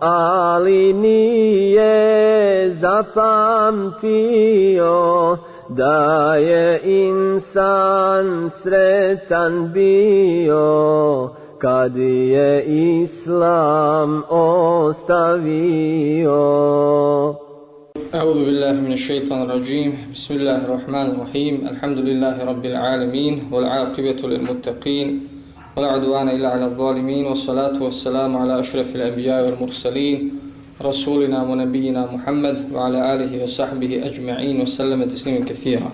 ali nije zapamtio da je insan sretan bio kad je islam ostavio أعوذ بالله من الشيطان الرجيم بسم الله الرحمن الرحيم الحمد لله رب العالمين والعاقبة للمتقين ولا عدوان إلا على الظالمين والصلاة والسلام على أشرف الأنبياء والمرسلين رسولنا ونبينا محمد وعلى آله وصحبه أجمعين وسلم تسليما كثيرا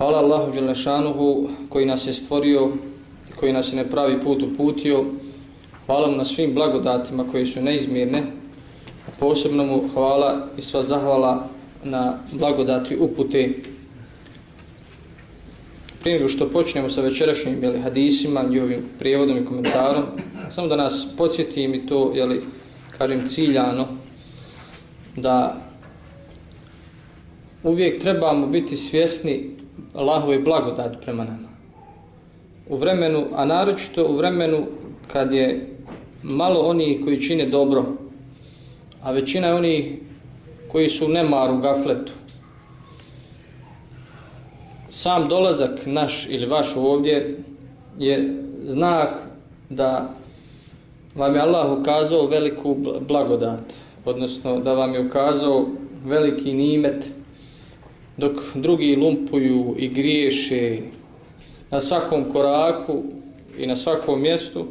Hvala Allahu Đelešanuhu koji nas je stvorio i koji nas je nepravi put uputio. Hvala mu na svim blagodatima koji su neizmirne. Posebno mu hvala i sva zahvala na blagodati upute prije nego što počnemo sa večerašnjim jeli, hadisima, njihovim prijevodom i komentarom, samo da nas podsjetim i to, jeli, kažem, ciljano, da uvijek trebamo biti svjesni Allahove blagodati prema nama. U vremenu, a naročito u vremenu kad je malo oni koji čine dobro, a većina je oni koji su nemaru gafletu, sam dolazak naš ili vaš ovdje je znak da vam je Allah ukazao veliku blagodat, odnosno da vam je ukazao veliki nimet dok drugi lumpuju i griješe na svakom koraku i na svakom mjestu,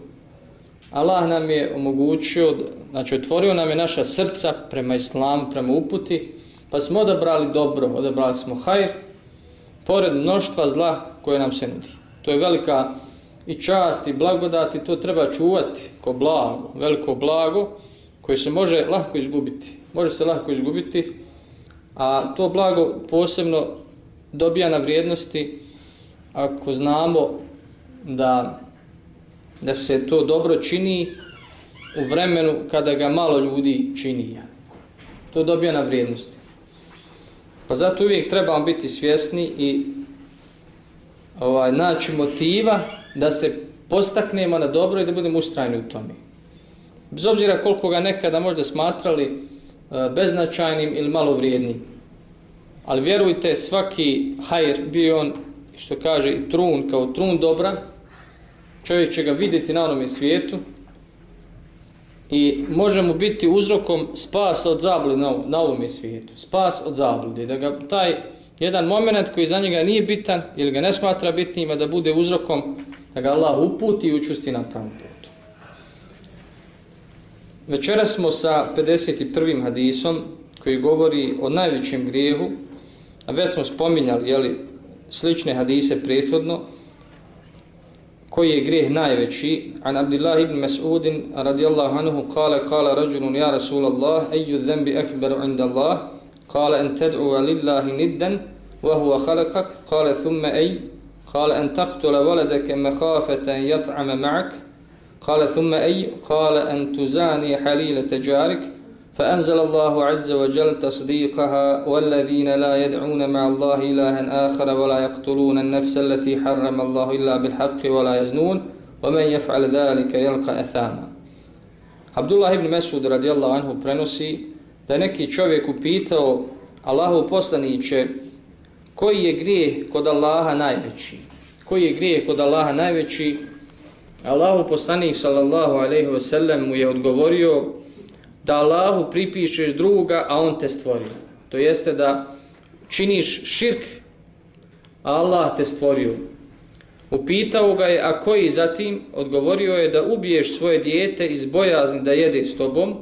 Allah nam je omogućio, znači otvorio nam je naša srca prema islamu, prema uputi, pa smo odabrali dobro, odabrali smo hajr, pored mnoštva zla koje nam se nudi. To je velika i čast i blagodat i to treba čuvati ko blago, veliko blago koje se može lahko izgubiti. Može se lahko izgubiti, a to blago posebno dobija na vrijednosti ako znamo da, da se to dobro čini u vremenu kada ga malo ljudi čini. To dobija na vrijednosti. Pa zato uvijek trebamo biti svjesni i ovaj naći motiva da se postaknemo na dobro i da budemo ustrajni u tome. Bez obzira koliko ga nekada možda smatrali eh, beznačajnim ili malo vrijednim. Ali vjerujte, svaki hajr bio on, što kaže, i trun kao trun dobra, čovjek će ga vidjeti na onome svijetu, i možemo biti uzrokom spas od zablude na, na ovom svijetu. Spas od zablude. Da ga taj jedan moment koji za njega nije bitan ili ga ne smatra bitnim, da bude uzrokom da ga Allah uputi i učusti na pravom putu. Večera smo sa 51. hadisom koji govori o najvećem grijehu, a već smo spominjali jeli, slične hadise prethodno, koji je grijeh najveći an Abdullah ibn Mas'ud radijallahu anhu kale kale rađunun ja Rasulallah eju dhambi akbaru inda Allah kale en tad'u lillahi niddan wa huwa khalaqak kale thumma ej kale en taqtula waladaka makhafatan yat'ama ma'ak kale thumma ej kale en tuzani halila tajarik فأنزل الله عز وجل تصديقها والذين لا يدعون مع الله إلها آخر ولا يقتلون النفس التي حرم الله إلا بالحق ولا يزنون ومن يفعل ذلك يلقى أثاما عبد الله بن مسعود رضي الله عنه prenosi da neki čovjek upitao Allahu poslaniće koji je grijeh kod Allaha najveći koji je grijeh kod Allaha najveći Allahu poslanik sallallahu alejhi ve sellem mu je odgovorio da Allahu pripišeš druga, a on te stvorio. To jeste da činiš širk, a Allah te stvorio. Upitao ga je, a koji zatim odgovorio je da ubiješ svoje dijete iz bojazni da jede s tobom.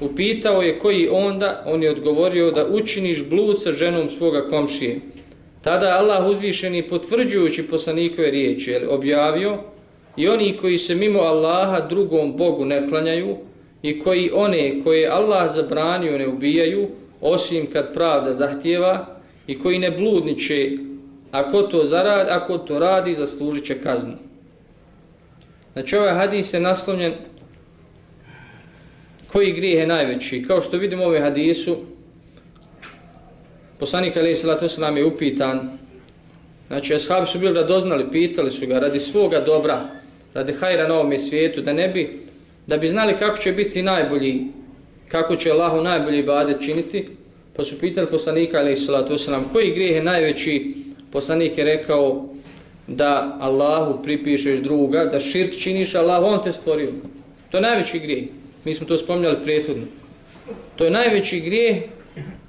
Upitao je koji onda, on je odgovorio da učiniš blud sa ženom svoga komšije. Tada Allah uzvišeni potvrđujući poslanikove riječi, je objavio i oni koji se mimo Allaha drugom Bogu ne klanjaju, i koji one koje Allah zabranio ne ubijaju, osim kad pravda zahtjeva, i koji ne bludniče, ako to zarad, ako to radi, zaslužit će kaznu. Znači ovaj hadis je naslovljen koji grijeh je najveći. Kao što vidimo u ovaj hadisu, poslanik Ali Salatu nam je upitan, znači ashabi su bili radoznali, pitali su ga radi svoga dobra, radi hajra na ovom svijetu, da ne bi, da bi znali kako će biti najbolji, kako će Allahu najbolji bade činiti, pa su pitali poslanika Ali Salatu nam koji grijeh je najveći, poslanik je rekao da Allahu pripišeš druga, da širk činiš Allah, on te stvorio. To je najveći grijeh. Mi smo to spomnjali prethodno. To je najveći grijeh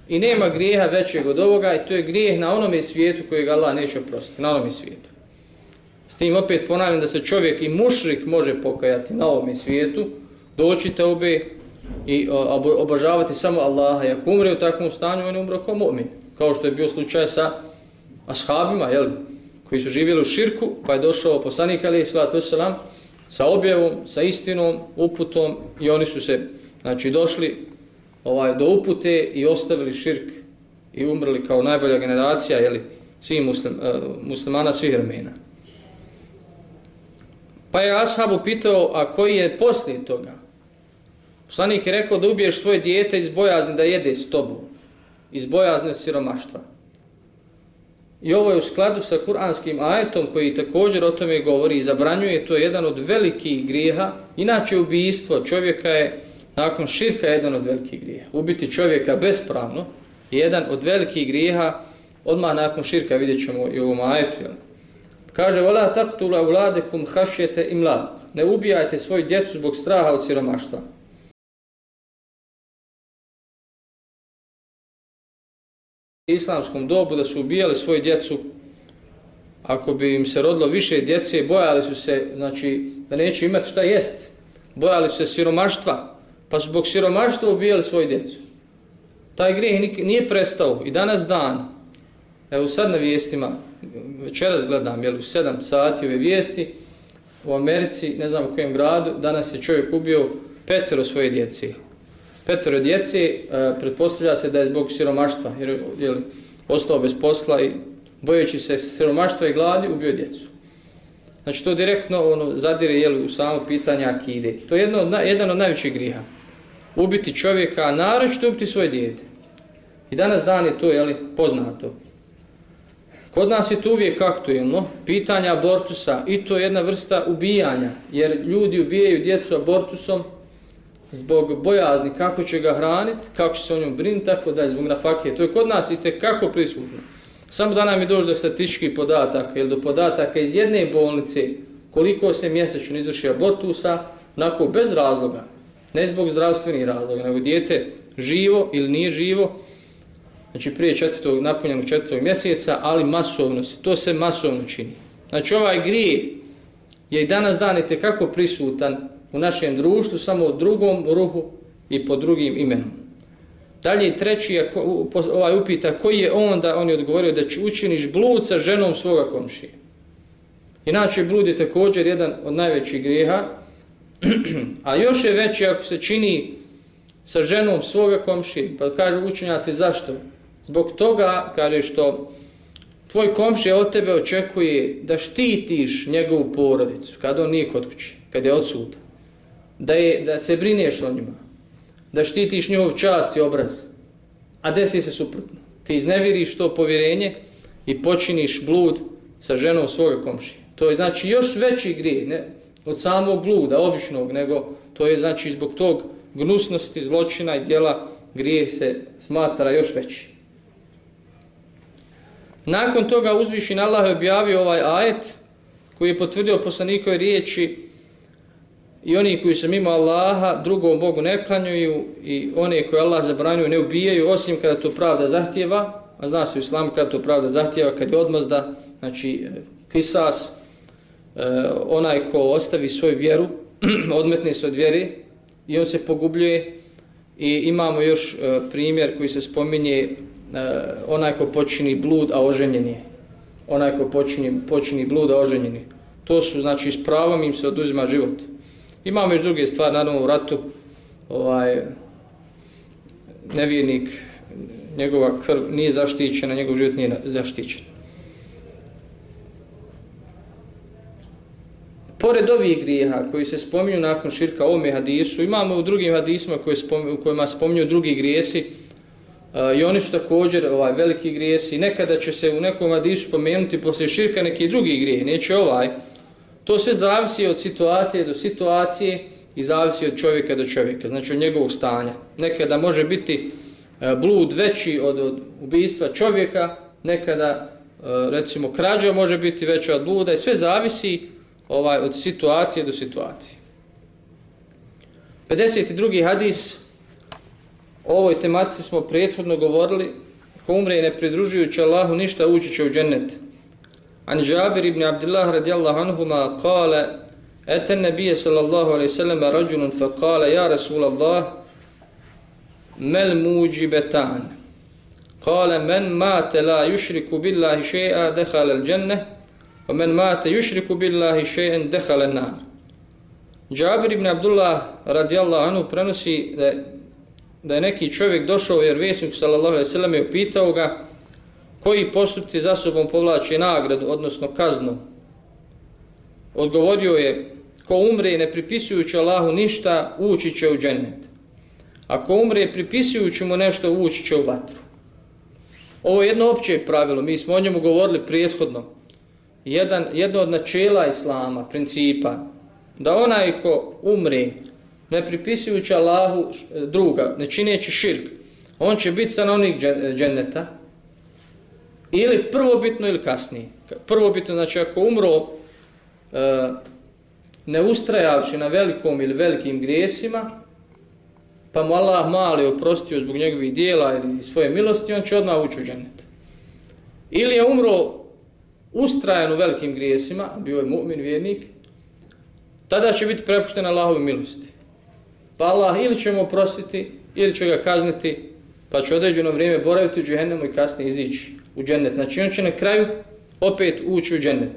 i nema grijeha većeg od ovoga i to je grijeh na onome svijetu kojeg Allah neće oprostiti, na onome svijetu. S tim opet ponavljam da se čovjek i mušrik može pokajati na ovome svijetu, doći te obe i e, obožavati samo Allaha. I ako umre u takvom stanju, on je umro kao mu'min. Kao što je bio slučaj sa ashabima, jel, koji su živjeli u širku, pa je došao poslanik ali sallatu sallam sa objavom, sa istinom, uputom i oni su se znači došli ovaj do upute i ostavili širk i umrli kao najbolja generacija je li muslim, uh, muslimana svih vremena. Pa je Ashabu pitao, a koji je poslije toga? Poslanik je rekao da ubiješ svoje dijete iz bojazne da jede s tobom. Iz bojazne siromaštva. I ovo je u skladu sa kuranskim ajetom koji također o tome govori i zabranjuje. To je jedan od velikih grijeha. Inače ubijstvo čovjeka je nakon širka jedan od velikih grijeha. Ubiti čovjeka bespravno je jedan od velikih grijeha. Odmah nakon širka vidjet ćemo i ovom ajetu. Jel? Kaže, vola taktula vladekum hašete imla. Ne ubijajte svoj djecu zbog straha od siromaštva. islamskom dobu da su ubijali svoju djecu ako bi im se rodilo više djece bojali su se znači da neće imati šta jest bojali su se siromaštva pa su zbog siromaštva ubijali svoju djecu taj grijeh nije prestao i danas dan evo sad na vijestima večeras gledam jel, u 7 sati ove vijesti u Americi, ne znam u kojem gradu danas je čovjek ubio petero svoje djece petoro djece, e, pretpostavlja se da je zbog siromaštva, jer je ostao bez posla i bojeći se siromaštva i gladi, ubio djecu. Znači to direktno ono, zadire jel, u samo pitanje akide. To je jedno od, jedan od najvećih griha. Ubiti čovjeka, a naročito ubiti svoje djete. I danas dan je to jeli, poznato. Kod nas je to uvijek aktuelno, pitanja abortusa i to je jedna vrsta ubijanja, jer ljudi ubijaju djecu abortusom, zbog bojazni kako će ga hraniti, kako će se o njom brinuti, tako da zbog nafakije. To je kod nas i te kako prisutno. Samo da nam je došlo do statističkih podataka ili do podataka iz jedne bolnice koliko se mjesečno izvrši abortusa, onako bez razloga, ne zbog zdravstvenih razloga, nego dijete živo ili nije živo, znači prije četvrtog, napunjenog četvrtog mjeseca, ali masovno se, to se masovno čini. Znači ovaj grije je i danas dan i kako prisutan u našem društvu samo u drugom ruhu i po drugim imenom. Dalje treći je ovaj upita koji je onda, on je odgovorio da će učiniš blud sa ženom svoga komšije. Inače blud je također jedan od najvećih grijeha, a još je veći ako se čini sa ženom svoga komšije. Pa kažu učenjaci zašto? Zbog toga, kaže što tvoj komšija od tebe očekuje da štitiš njegovu porodicu kada on nije kod kući, kada je odsutan da, je, da se brineš o njima, da štitiš njihov čast i obraz, a desi se suprotno. Ti izneviriš to povjerenje i počiniš blud sa ženom svoje komšije. To je znači još veći grije, ne od samog bluda, običnog, nego to je znači zbog tog gnusnosti, zločina i djela grije se smatra još veći. Nakon toga uzvišen Allah je objavio ovaj ajet koji je potvrdio poslanikove riječi i oni koji se mimo Allaha drugom Bogu ne klanjuju i one koje Allah zabranjuju ne ubijaju osim kada to pravda zahtjeva, a zna se u islamu kada to pravda zahtjeva, kad je odmazda, znači e, kisas, e, onaj ko ostavi svoju vjeru, odmetne se od vjeri i on se pogubljuje. I imamo još e, primjer koji se spominje Eh, onaj ko počini blud, a oženjen je. Onaj ko počini, počini blud, a oženjen je. To su, znači, s pravom im se oduzima život. Imamo još druge stvari, naravno u ratu, ovaj nevjernik, njegova krv nije zaštićena, njegov život nije zaštićen. Pored ovih grijeha koji se spominju nakon širka ovome hadisu, imamo u drugim hadisima koje spominju, u kojima spominju drugi grijesi i oni su također ovaj veliki grijesi. Nekada će se u nekom hadisu pomenuti poslije širka neki drugi grijeh, neće ovaj. To sve zavisi od situacije do situacije i zavisi od čovjeka do čovjeka, znači od njegovog stanja. Nekada može biti e, blud veći od, od ubijstva čovjeka, nekada e, recimo krađa može biti veća od bluda i sve zavisi ovaj od situacije do situacije. 52. hadis O ovoj tematici smo prethodno govorili ko umre i ne pridružujući Allahu ništa ući će u džennet. An Jabir ibn Abdillah radijallahu anhuma kale Eten nebije sallallahu alaihi sallam rađunun fa kale Ja Rasulallah mel muđi betan kale men mate la yushriku billahi še'a dehala al dženne o men mate yushriku billahi še'en dehala nar Jabir ibn Abdullah radijallahu anhu prenosi da da je neki čovjek došao jer vjesnik sallallahu ve sellem je upitao ga koji postupci za sobom povlače nagradu, odnosno kaznu. Odgovorio je ko umre ne pripisujući Allahu ništa, ući će u džennet. Ako umre pripisujući mu nešto, ući će u vatru. Ovo je jedno opće pravilo, mi smo o njemu govorili prethodno jedan, jedno od načela islama, principa, da onaj ko umre, ne pripisujući Allahu e, druga, ne čineći širk, on će biti stanovnik dženeta, e, ili prvobitno ili kasnije. Prvobitno, znači ako umro, e, ne ustrajavši na velikom ili velikim grijesima, pa mu Allah mali oprostio zbog njegovih dijela ili svoje milosti, on će odmah ući u dženet. Ili je umro ustrajan u velikim grijesima, bio je mu'min vjernik, tada će biti prepušten Allahove milosti. Pa Allah ili će mu oprostiti, ili će ga kazniti, pa će određeno vrijeme boraviti u džehennemu i kasnije izići u džennet. Znači on će na kraju opet ući u džennet.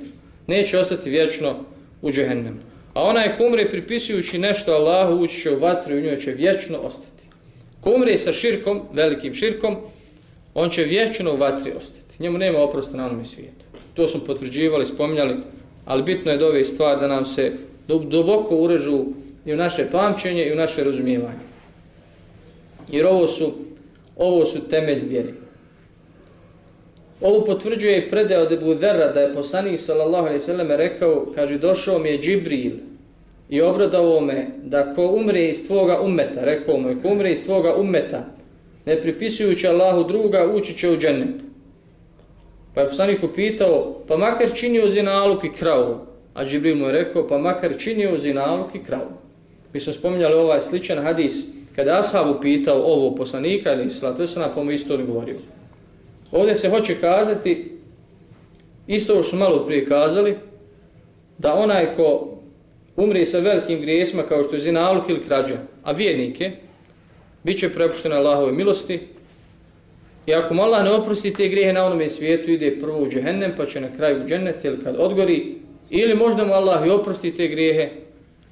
Neće ostati vječno u džehennemu. A onaj kumre pripisujući nešto Allahu ući će u vatru i u njoj će vječno ostati. Kumre sa širkom, velikim širkom, on će vječno u vatri ostati. Njemu nema oprosta na onom svijetu to smo potvrđivali, spominjali, ali bitno je da ove stvari da nam se duboko urežu i u naše pamćenje i u naše razumijevanje. Jer ovo su, ovo su temelj vjeri. Ovo potvrđuje i predaj od Ebu Dherra da je poslanik sallallahu alaihi sallam rekao, kaže, došao mi je Džibril i obradao me da ko umre iz tvoga umeta, rekao mu je, ko umre iz tvoga umeta, ne pripisujući Allahu druga, ući će u džennet. Pa je poslanik upitao, pa makar činio zinaluk i kravu. A Džibril mu je rekao, pa makar činio zinaluk i kravu. Mi smo spominjali ovaj sličan hadis, kada Ashab upitao ovo poslanika, ili Slatosana, pa mu isto odgovorio. Ovdje se hoće kazati, isto što malo prije kazali, da onaj ko umri sa velikim grijesima kao što je zinaluk ili krađa, a vjernike, bit će prepuštena Allahove milosti, I ako mu Allah ne oprosti te grijehe na onome svijetu, ide prvo u džehennem, pa će na kraju u džennet, ili kad odgori, ili možda mu Allah i oprosti te grijehe,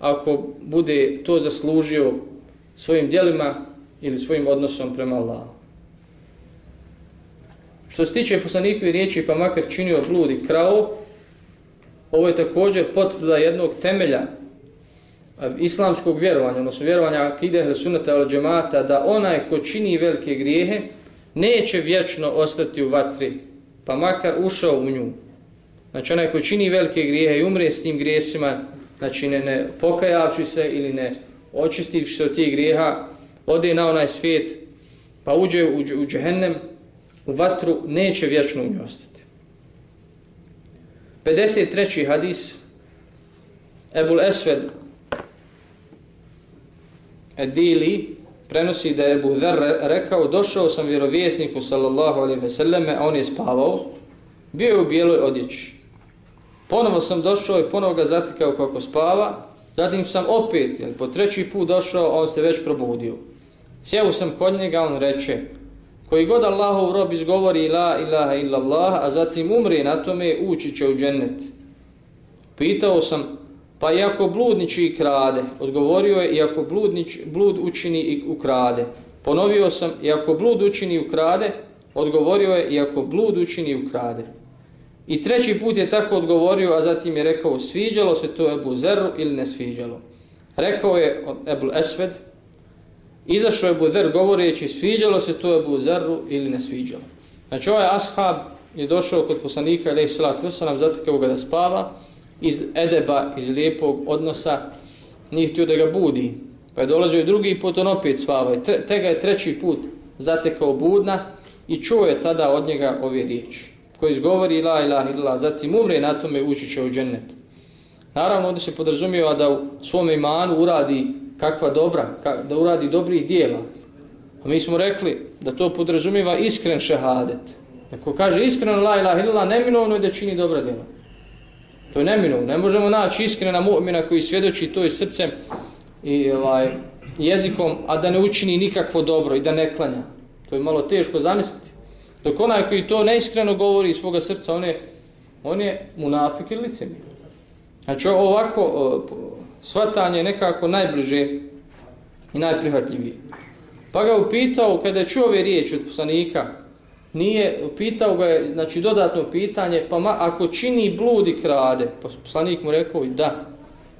ako bude to zaslužio svojim djelima ili svojim odnosom prema Allahu. Što se tiče poslanikovi riječi, pa makar činio blud i krao, ovo je također potvrda jednog temelja islamskog vjerovanja, odnosno vjerovanja akide Hresunata al džemata, da onaj ko čini velike grijehe, neće vječno ostati u vatri, pa makar ušao u nju. Znači onaj ko čini velike grijehe i umre s tim grijesima, znači ne, ne pokajavši se ili ne očistivši se od tih grijeha, ode na onaj svijet, pa uđe u, u džehennem, u vatru, neće vječno u njoj ostati. 53. hadis Ebul Esved Edili prenosi da je Ebu Dher rekao, došao sam vjerovjesniku sallallahu alaihi ve selleme, a on je spavao, bio je u bijeloj odjeći. Ponovo sam došao i ponovo ga zatikao kako spava, zatim sam opet, jel, po treći put došao, on se već probudio. Sjeo sam kod njega, on reče, koji god Allahov rob izgovori la ilaha illallah, a zatim umri na tome, ući će u džennet. Pitao sam, Pa i ako bludniči i krade, odgovorio je i ako bludnič, blud učini i ukrade. Ponovio sam, i ako blud učini i ukrade, odgovorio je i ako blud učini i ukrade. I treći put je tako odgovorio, a zatim je rekao, sviđalo se to Ebu Zeru ili ne sviđalo. Rekao je Ebu Esved, izašao je Ebu Zer govoreći, sviđalo se to Ebu Zeru ili ne sviđalo. Znači ovaj ashab je došao kod poslanika, ali salat vrsanom, zatekao ga da spava, iz edeba, iz lijepog odnosa, nije htio da ga budi. Pa je dolazio i drugi put, on opet spava. Te, te ga je treći put zatekao budna i čuo je tada od njega ove riječi. Koji izgovori la ilaha illa, zatim umre na tome ući će u džennet. Naravno, onda se podrazumijeva da u svom imanu uradi kakva dobra, da uradi dobri dijela. A mi smo rekli da to podrazumijeva iskren šehadet. Ako kaže iskreno la ilaha illa, neminovno je da čini dobra djela. To je neminovno. Ne možemo naći iskrena mu'mina koji svjedoči to i srcem i ovaj, jezikom, a da ne učini nikakvo dobro i da ne klanja. To je malo teško zamisliti. Dok onaj koji to neiskreno govori iz svoga srca, on je, on je munafik ili licemir. Znači ovako svatanje je nekako najbliže i najprihvatljivije. Pa ga upitao, kada je čuo ove riječi od poslanika, nije, pitao ga je, znači dodatno pitanje, pa ma, ako čini blud i krade, pa poslanik mu rekao i da,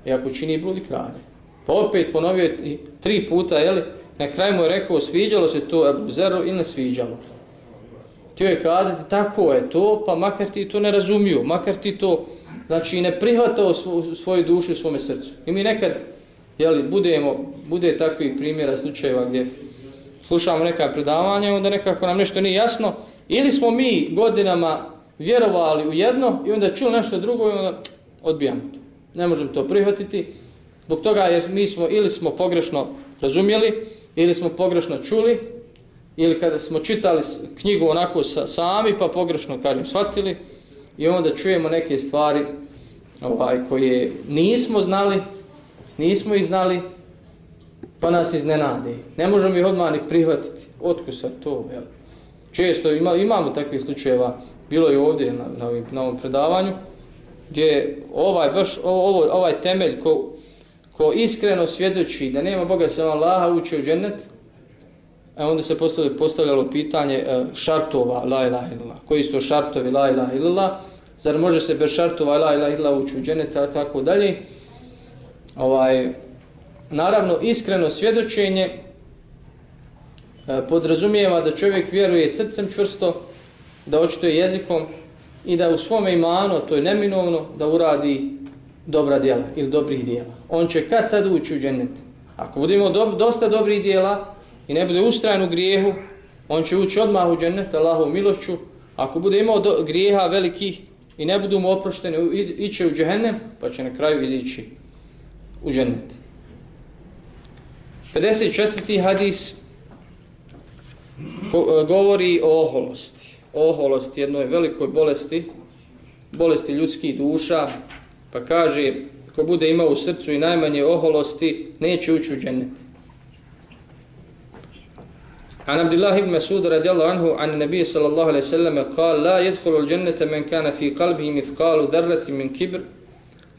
i ako čini blud i krade. Pa opet ponovio je tri puta, jeli, na kraju mu je rekao, sviđalo se to Ebu Zeru ili ne sviđalo. Htio je kazati, tako je to, pa makar ti to ne razumiju, makar ti to, znači ne prihvatao svo, svoju dušu u svome srcu. I mi nekad, jeli, budemo, bude takvi primjera slučajeva gdje slušamo neka predavanja, onda nekako nam nešto nije jasno, ili smo mi godinama vjerovali u jedno i onda čuli nešto drugo i onda odbijamo to. Ne možemo to prihvatiti. Zbog toga jer mi smo ili smo pogrešno razumjeli, ili smo pogrešno čuli, ili kada smo čitali knjigu onako sa, sami, pa pogrešno, kažem, shvatili, i onda čujemo neke stvari ovaj, koje nismo znali, nismo ih znali, pa nas iznenade. Ne možemo ih odmah ni prihvatiti. Otko sa to? Jel? Često ima, imamo takve slučajeva, bilo je ovdje na, na, ovim, na ovom predavanju, gdje ovaj, baš ovo, ovaj temelj ko, ko iskreno svjedoči da nema Boga sam Allaha uče u džennet, a onda se postavljalo, postavljalo pitanje e, šartova la ilaha illallah. Koji su to šartovi la ilaha illallah? Zar može se bez šartova la ilaha illallah ući u džennet, tako dalje? Ovaj, naravno, iskreno svjedočenje e, podrazumijeva da čovjek vjeruje srcem čvrsto, da očituje jezikom i da u svome imanu, to je neminovno, da uradi dobra djela ili dobrih djela. On će kad tad ući u džennet. Ako budemo do, dosta dobrih djela i ne bude ustrajan u grijehu, on će ući odmah u džennet, Allahu milošću. Ako bude imao do, grijeha velikih i ne budu mu oprošteni, iće u džehennem, pa će na kraju izići u džennet. 54. hadis e, govori o oholosti. Oholost jednoj velikoj bolesti, bolesti ljudskih duša, pa kaže, ko bude imao u srcu i najmanje oholosti, neće ući u džennet. عن عبد الله بن مسعود رضي الله عنه عن النبي صلى الله عليه وسلم قال لا يدخل الجنة من كان في قلبه مثقال ذرة من كبر.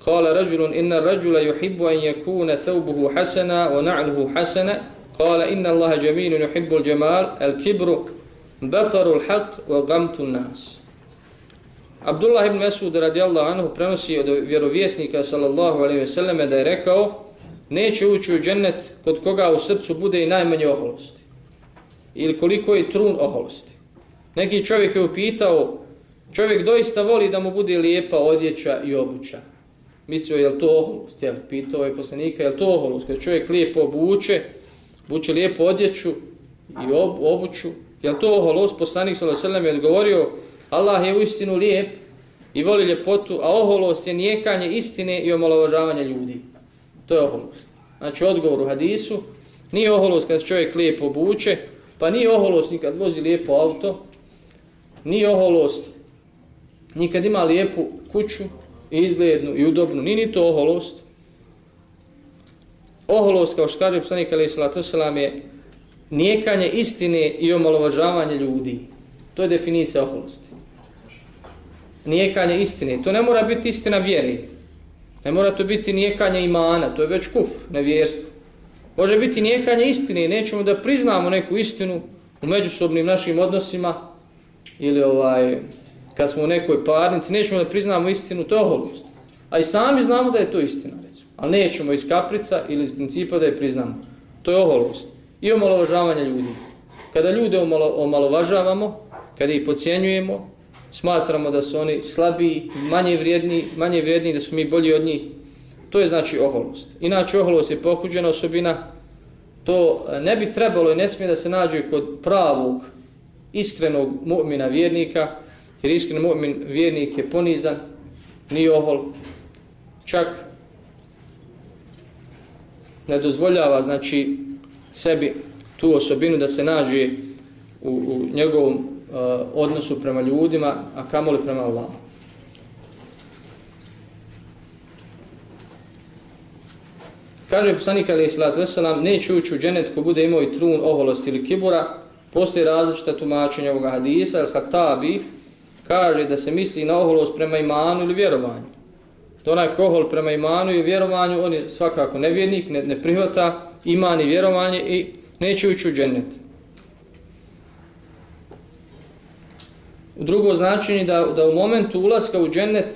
قال رجل إن الرجل يحب أن يكون ثوبه حسنا ونعله حسنا. قال إن الله جميل يحب الجمال الكبر بطر الحق وغمت الناس. Abdullah ibn Mesud radijallahu anhu prenosi od vjerovjesnika sallallahu alejhi ve selleme da je rekao neće ući u džennet kod koga u srcu bude i najmanje oholosti. Ili koliko je trun oholosti. Neki čovjek je upitao, čovjek doista voli da mu bude lijepa odjeća i obuća. Mislio je li to oholost? Jel? Pitao je poslanika, je li to oholost? Kad čovjek lijepo obuče, obuče lijepo odjeću i obuću, je li to oholost? Poslanik s.a.v. je odgovorio, Allah je u istinu lijep i voli ljepotu, a oholost je nijekanje istine i omalovažavanje ljudi. To je oholost. Znači odgovor u hadisu, nije oholost kad čovjek lijepo obuče, pa nije oholost ni kad vozi lijepo auto, nije oholost ni kad ima lijepu kuću, i izglednu i udobnu, nije ni to oholost. Oholost, kao što kaže psanik Ali Salatu Salam, je nijekanje istine i omalovažavanje ljudi. To je definicija oholosti nijekanje istine. To ne mora biti istina vjere. Ne mora to biti nijekanje imana, to je već kufr, nevjerstvo. Može biti nijekanje istine nećemo da priznamo neku istinu u međusobnim našim odnosima ili ovaj kad smo u nekoj parnici, nećemo da priznamo istinu, to je oholost. A i sami znamo da je to istina, recimo. Ali nećemo iz kaprica ili iz principa da je priznamo. To je oholost. I omalovažavanje ljudi. Kada ljude omalo, omalovažavamo, kada ih pocijenjujemo, smatramo da su oni slabiji, manje vrijedni, manje vrijedni, da su mi bolji od njih, to je znači oholost. Inače, oholost je pokuđena osobina, to eh, ne bi trebalo i ne smije da se nađe kod pravog, iskrenog mu'mina vjernika, jer iskren mu'min vjernik je ponizan, ni ohol, čak ne dozvoljava, znači, sebi tu osobinu da se nađe u, u njegovom uh, odnosu prema ljudima, a kamoli prema Allahom. Kaže poslanik Ali Islat Veselam, neće ući u dženet ko bude imao i trun, oholost ili kibura. Postoje različita tumačenja ovoga hadisa, El Hatabi kaže da se misli na oholost prema imanu ili vjerovanju. To onaj kohol prema imanu i vjerovanju, on je svakako nevjernik, ne, ne prihvata iman i vjerovanje i neće ući u dženet. U drugo značenje da, da u momentu ulaska u džennet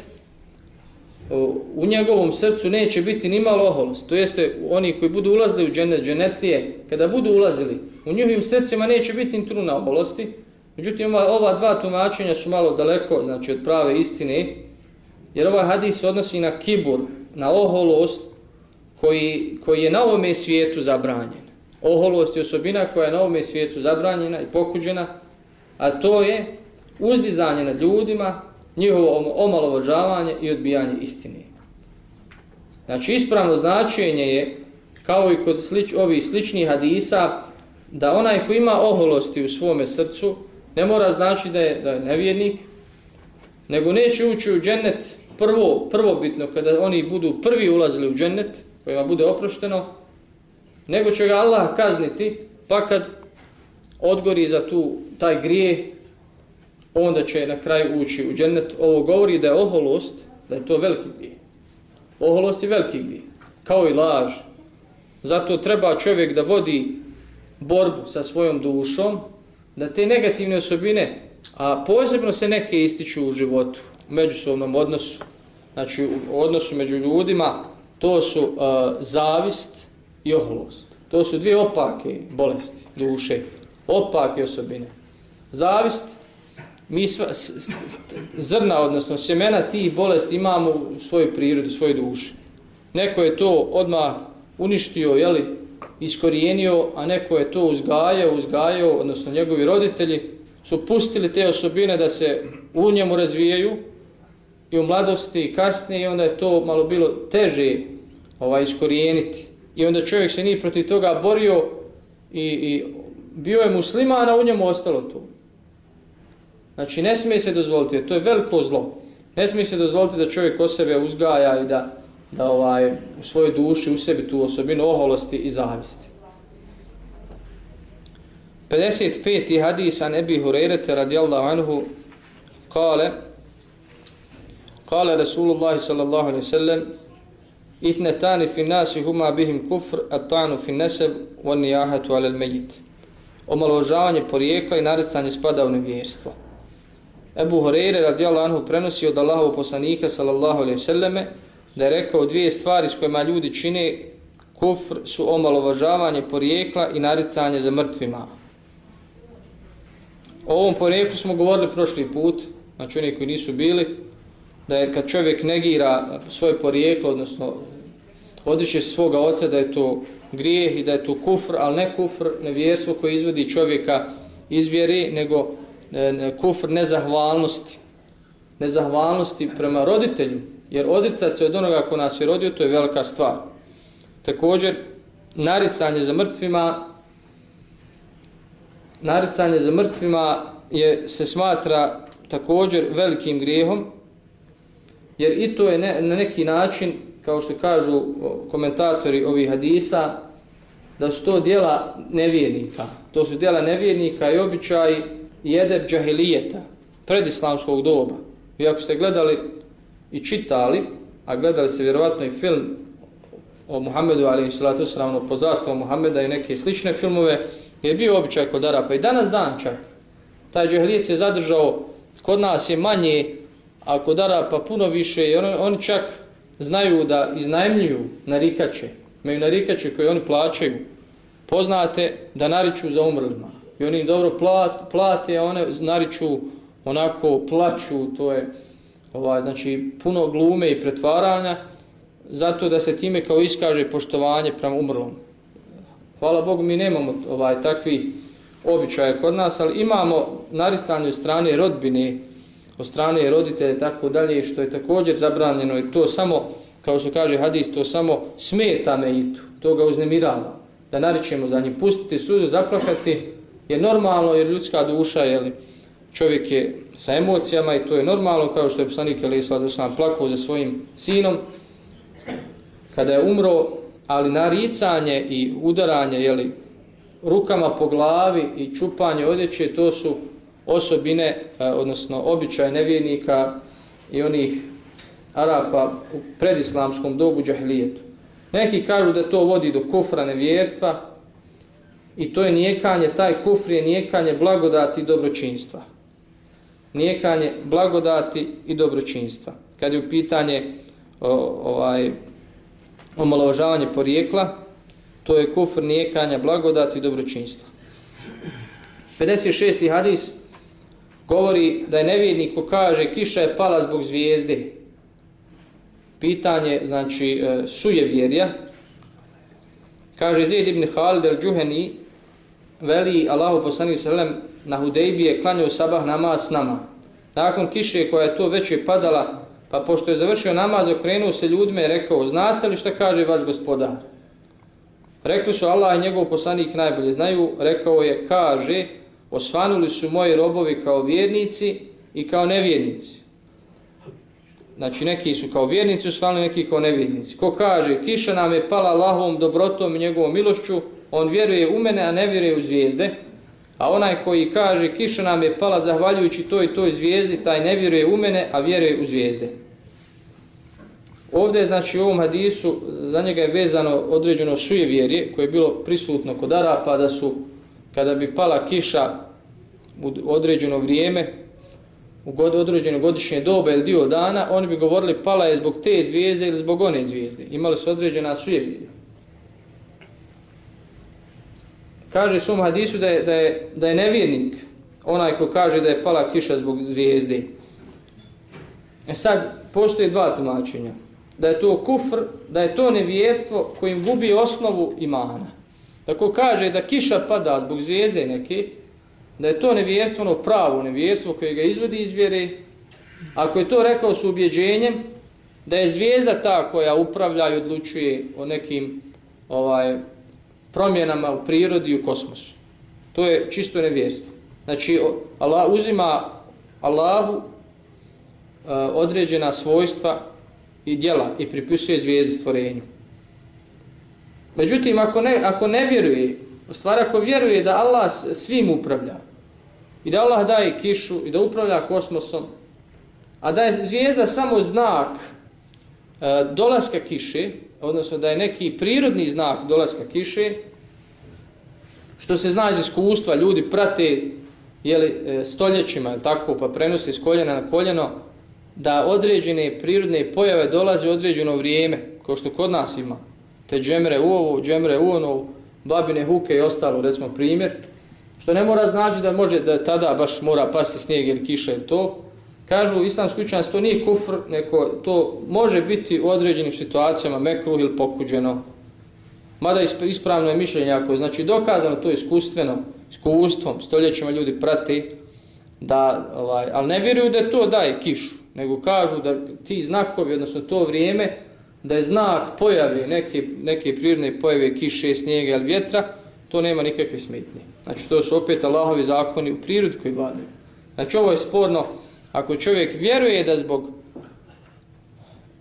u njegovom srcu neće biti ni malo oholost. To jeste, oni koji budu ulazili u dženet, dženetlije, kada budu ulazili, u njihovim srcima neće biti ni truna oholosti. Međutim, ova, ova dva tumačenja su malo daleko, znači od prave istine, jer ovaj hadis odnosi na kibur, na oholost, koji, koji je na ovome svijetu zabranjen. Oholost je osobina koja je na ovome svijetu zabranjena i pokuđena, a to je uzdizanje nad ljudima, njihovo omalovođavanje i odbijanje istine. Znači, ispravno značenje je, kao i kod slič, ovih sličnih hadisa, da onaj ko ima oholosti u svome srcu, ne mora znači da je, da je nevjernik, nego neće ući u džennet prvo, prvobitno, kada oni budu prvi ulazili u džennet, kojima bude oprošteno, nego će ga Allah kazniti, pa kad odgori za tu taj grije, onda će na kraju ući u džennet. Ovo govori da je oholost, da je to veliki grije. Oholost je veliki grije, kao i laž. Zato treba čovjek da vodi borbu sa svojom dušom, da te negativne osobine, a posebno se neke ističu u životu, u međusobnom odnosu, znači u odnosu među ljudima, to su uh, zavist i oholost. To su dvije opake bolesti duše, opake osobine. Zavist, mi sva, s, s, zrna, odnosno semena tih bolesti imamo u svojoj prirodi, u svojoj duši. Neko je to odmah uništio, jeli, iskorijenio, a neko je to uzgajao, uzgajao, odnosno njegovi roditelji su pustili te osobine da se u njemu razvijaju i u mladosti i kasnije i onda je to malo bilo teže ovaj, iskorijeniti. I onda čovjek se nije protiv toga borio i, i bio je musliman, a u njemu ostalo to. Znači, ne smije se dozvoliti, to je veliko zlo. Ne smije se dozvoliti da čovjek o sebe uzgaja i da, da ovaj, u svojoj duši, u sebi tu osobinu oholosti i zavisti. 55. hadis an Ebi Hurerete radijallahu anhu kale kale Rasulullah sallallahu alaihi sallam ithnetani fi nasi huma bihim kufr at-tanu fi neseb wa nijahatu alel mejit omaložavanje omalovažavanje porijekla i naricanje spada u nevjerstvo Ebu Horeire radijallahu anhu prenosi od Allahovog poslanika sallallahu alejhi ve selleme da je rekao dvije stvari s kojima ljudi čine kufr su omalovažavanje porijekla i naricanje za mrtvima. O ovom porijeklu smo govorili prošli put, znači oni koji nisu bili, da je kad čovjek negira svoje porijeklo, odnosno odriče svoga oca da je to grijeh i da je to kufr, ali ne kufr, nevjerstvo koje izvodi čovjeka iz vjeri, nego E, e, kufr nezahvalnosti. Nezahvalnosti prema roditelju, jer odricat se od onoga ko nas je rodio, to je velika stvar. Također, naricanje za mrtvima, naricanje za mrtvima je, se smatra također velikim grijehom, jer i to je ne, na neki način, kao što kažu komentatori ovih hadisa, da su to dijela nevjernika. To su dijela nevjernika i običaj i edeb džahilijeta, predislamskog doba. I ako ste gledali i čitali, a gledali se vjerovatno i film o Muhammedu, ali i salatu sravno po zastavu Muhammeda i neke slične filmove, je bio običaj kod Arapa. I danas dan čak, taj džahilijet se zadržao, kod nas je manje, a kod Arapa puno više, i oni, oni čak znaju da iznajemljuju narikače, imaju narikače koje oni plaćaju, poznate da nariču za umrlima. I oni dobro plat, plate, a one nariču onako plaću, to je ovaj, znači puno glume i pretvaranja, zato da se time kao iskaže poštovanje prema umrlom. Hvala Bogu, mi nemamo ovaj takvi običaje kod nas, ali imamo naricanje od strane rodbine, od strane roditelja i tako dalje, što je također zabranjeno i to samo, kao što kaže hadis, to samo smeta me i to, to ga uznemirava. Da naričemo za njim, pustiti suzu, zaplakati, je normalno jer ljudska duša, je čovjek je sa emocijama i to je normalno, kao što je poslanik Ali Islada sam plakao za svojim sinom, kada je umro, ali naricanje i udaranje, jeli, rukama po glavi i čupanje odjeće, to su osobine, e, odnosno običaje nevjernika i onih Arapa u predislamskom dobu džahlijetu. Neki kažu da to vodi do kufra nevjerstva i to je nijekanje, taj kufr je nijekanje blagodati i dobročinstva. Nijekanje blagodati i dobročinstva. Kad je u pitanje o, ovaj, omalovažavanje porijekla, to je kufr nijekanja blagodati i dobročinstva. 56. hadis govori da je nevjednik ko kaže kiša je pala zbog zvijezde. Pitanje, znači, sujevjerja. suje vjerja. Kaže Zaid ibn Khalid al-đuheni, veli Allahu poslanik sallam na Hudejbije klanjao sabah namaz s nama. Nakon kiše koja je to već je padala, pa pošto je završio namaz, okrenuo se ljudima i rekao, znate li šta kaže vaš gospodar? Rekli su Allah i njegov poslanik najbolje znaju, rekao je, kaže, osvanuli su moji robovi kao vjernici i kao nevjernici. Znači neki su kao vjernici osvanuli, neki kao nevjernici. Ko kaže, kiša nam je pala Allahovom dobrotom i njegovom milošću, on vjeruje u mene, a ne vjeruje u zvijezde. A onaj koji kaže, kiša nam je pala zahvaljujući toj i toj zvijezdi, taj ne vjeruje u mene, a vjeruje u zvijezde. Ovdje, znači, u ovom hadisu, za njega je vezano određeno sujevjerje, koje je bilo prisutno kod Arapa, da su, kada bi pala kiša u određeno vrijeme, u god, određeno godišnje dobe ili dio dana, oni bi govorili pala je zbog te zvijezde ili zbog one zvijezde. Imali su određena sujevjerja. Kaže u svom hadisu da je, da, je, da je nevjernik, onaj ko kaže da je pala kiša zbog zvijezde. E sad, postoje dva tumačenja da je to kufr, da je to nevjerstvo kojim gubi osnovu imana. Da ko kaže da kiša pada zbog zvijezde neke, da je to nevjerstvo ono pravo nevjerstvo koje ga izvodi iz vjere, ako je to rekao s ubjeđenjem, da je zvijezda ta koja upravlja i odlučuje o nekim ovaj promjenama u prirodi i u kosmosu. To je čisto nevjerstvo. Znači, Allah uzima Allahu e, određena svojstva i djela i pripisuje zvijezde stvorenju. Međutim, ako ne, ako ne vjeruje, u stvari ako vjeruje da Allah svim upravlja i da Allah daje kišu i da upravlja kosmosom, a da je zvijezda samo znak e, dolaska kiše, odnosno da je neki prirodni znak dolaska kiše, što se zna iz iskustva, ljudi prate jeli, e, stoljećima, je tako, pa prenose iz koljena na koljeno, da određene prirodne pojave dolaze u određeno vrijeme, kao što kod nas ima. Te džemre u ovo, džemre u ono, babine huke i ostalo, recimo primjer. Što ne mora znači da može da tada baš mora pasti snijeg ili kiša ili to. Kažu islamski učenjaci, to nije kufr, neko, to može biti u određenim situacijama mekruh ili pokuđeno. Mada ispravno je mišljenje, ako je znači dokazano to iskustveno, iskustvom, stoljećima ljudi prati, da, ovaj, ali ne vjeruju da to daje kišu nego kažu da ti znakovi, odnosno to vrijeme, da je znak pojave neke, neke prirodne pojave kiše, snijega ili vjetra, to nema nikakve smetnje. Znači to su opet Allahovi zakoni u prirodi koji vladaju. Znači ovo je sporno, ako čovjek vjeruje da zbog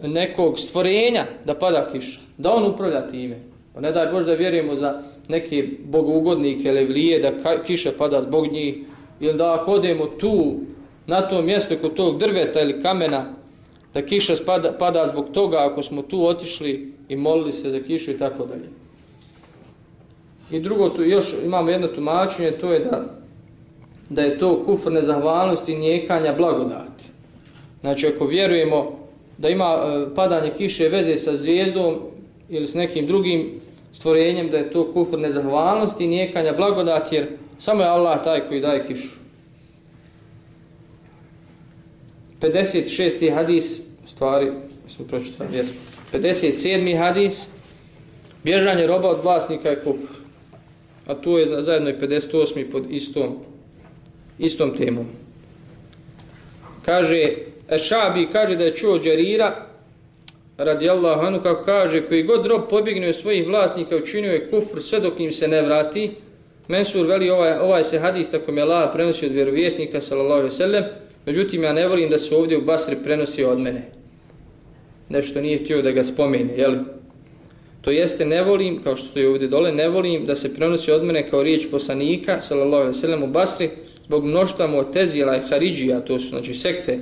nekog stvorenja da pada kiša, da on upravlja time, pa ne daj Bož da vjerujemo za neke bogougodnike ili vlije da kiša pada zbog njih, ili da ako odemo tu na to mjesto kod tog drveta ili kamena da kiša spada, pada zbog toga ako smo tu otišli i molili se za kišu i tako dalje. I drugo, tu još imamo jedno tumačenje, to je da, da je to kufr nezahvalnosti i nijekanja blagodati. Znači, ako vjerujemo da ima e, padanje kiše veze sa zvijezdom ili s nekim drugim stvorenjem, da je to kufr nezahvalnosti i nijekanja blagodati, jer samo je Allah taj koji daje kišu. 56. hadis, stvari, smo pročitali, jesmo. 57. hadis, bježanje roba od vlasnika je kufr. A tu je zajedno i 58. pod istom, istom temom. Kaže, e, Šabi kaže da je čuo Đarira, radijallahu anu, kako kaže, koji god rob pobjegne svojih vlasnika, učinio je kufr sve dok im se ne vrati. Mensur veli ovaj, ovaj se hadis tako mi Allah prenosi od vjerovjesnika, sallallahu alaihi sallam, međutim ja ne volim da se ovdje u Basri prenosi od mene. Nešto nije htio da ga spomene, jel? To jeste, ne volim, kao što je ovdje dole, ne volim da se prenosi od mene kao riječ poslanika, sallallahu alaihi sallam, u Basri, zbog mnoštva motezila i haridžija, to su znači sekte,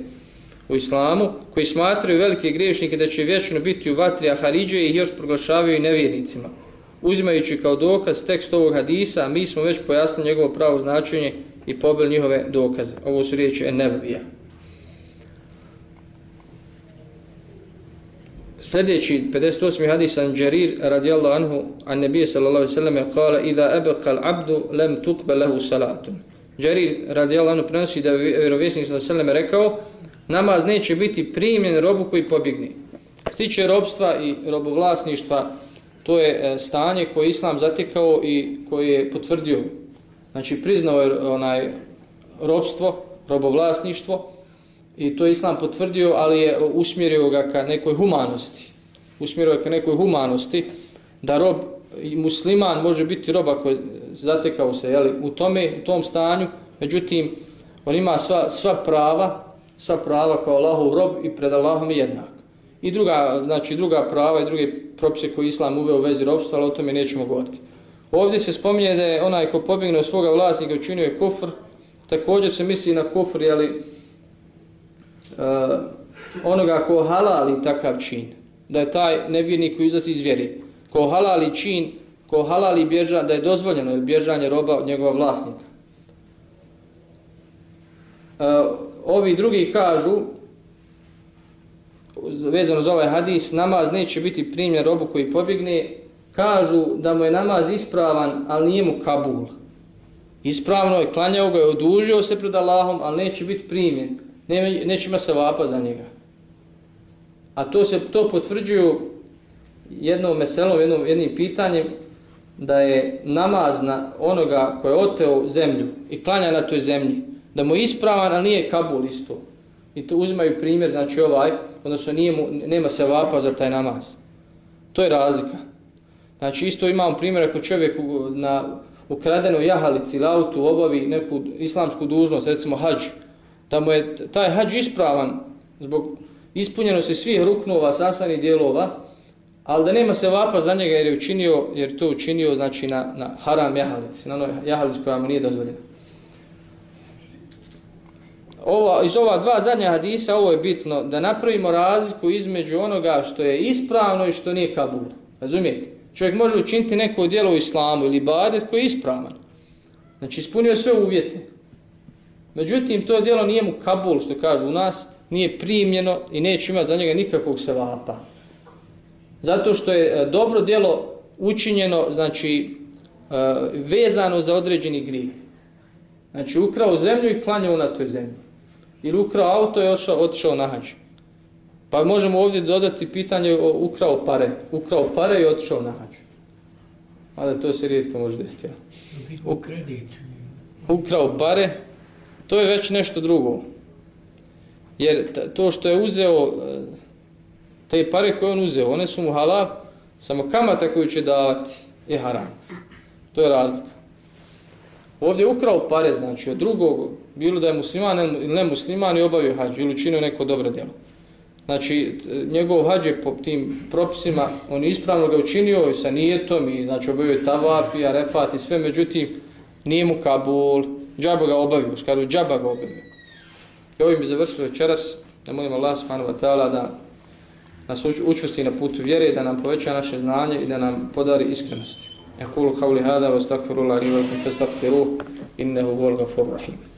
u islamu, koji smatraju velike griješnike da će vječno biti u vatri, a haridžije ih još proglašavaju i nevjernicima. Uzimajući kao dokaz tekst ovog hadisa, mi smo već pojasnili njegovo pravo značenje i pobili njihove dokaze. Ovo su riječi Ennebija. Sljedeći 58. hadis an Jarir radijallahu anhu an nebije sallallahu alejhi ve selleme kala Iza al-'abdu lam tuqbal lahu salatun. Džerir radijallahu anhu prenosi da je vjerovjesnik sallallahu alejhi ve sellem rekao namaz neće biti primjen robu koji pobjegne. Tiče robstva i robovlasništva, to je e, stanje koje Islam zatekao i koje je potvrdio. Znači, priznao je onaj robstvo, robovlasništvo i to je Islam potvrdio, ali je usmjerio ga ka nekoj humanosti. Usmjerio ga ka nekoj humanosti da rob i musliman može biti roba koji zatekao se jeli, u tome, u tom stanju, međutim, on ima sva, sva prava sva prava kao Allahov rob i pred Allahom je jednak. I druga, znači druga prava i druge propise koje Islam uveo u vezi robstva, ali o tome nećemo govoriti. Ovdje se spominje da je onaj ko pobjegne od svoga vlasnika učinio je kufr, također se misli na kufr, jeli, uh, onoga ko halali takav čin, da je taj nevjernik koji izlazi iz vjeri, ko halali čin, ko halali bježa, da je dozvoljeno bježanje roba od njegova vlasnika. E, ovi drugi kažu vezano za ovaj hadis namaz neće biti primjer robu koji pobjegne. Kažu da mu je namaz ispravan ali nije mu kabul. Ispravno je klanjao ga je odužio se pred Allahom ali neće biti primjen ne, neće ima se vapa za njega. A to se to potvrđuju jednom meselom jednom, jednim pitanjem da je namaz na onoga koji je oteo zemlju i klanja na toj zemlji da mu je ispravan, ali nije Kabul isto. I to uzimaju primjer, znači ovaj, odnosno nije mu, nema se vapa za taj namaz. To je razlika. Znači isto imamo primjer ako čovjek na ukradenoj jahalici ili autu obavi neku islamsku dužnost, recimo hađ, da mu je taj hađ ispravan zbog ispunjenosti svih ruknova, sasanih dijelova, ali da nema se vapa za njega jer je učinio, jer to učinio znači na, na haram jahalici, na onoj jahalici koja mu nije dozvoljena ova, iz ova dva zadnja hadisa ovo je bitno da napravimo razliku između onoga što je ispravno i što nije kabul. Razumijete? Čovjek može učiniti neko djelo u islamu ili badet koji je ispravan. Znači ispunio sve uvjete. Međutim, to djelo nije mu kabul, što kažu u nas, nije primljeno i neće imati za njega nikakvog sevapa. Zato što je e, dobro djelo učinjeno, znači, e, vezano za određeni grih. Znači, ukrao zemlju i klanjao na toj zemlji ili ukrao auto i ošao, otišao na hađ. Pa možemo ovdje dodati pitanje o ukrao pare. Ukrao pare i otišao na hađ. Ali to se rijetko može desiti. Ukrao pare, to je već nešto drugo. Jer to što je uzeo, e, te pare koje on uzeo, one su mu halal, samo kamata koju će davati je haram. To je razlika. Ovdje je ukrao pare, znači, od drugog, bilo da je musliman ili ne musliman i obavio hađu ili učinio neko dobro djelo. Znači, njegov hađ je po tim propisima, on ispravno ga učinio i sa nijetom i znači obavio je tavaf i arefat i sve, međutim, nije mu kabul, džaba ga obavio, škaru džaba ga obavio. I ovim bi završili večeras, Da molim Allah subhanahu wa ta'ala da nas učvrsti na putu vjere, da nam poveća naše znanje i da nam podari iskrenosti. Ja kulu hada wa stakfiru Allah i innehu vol gafur rahim.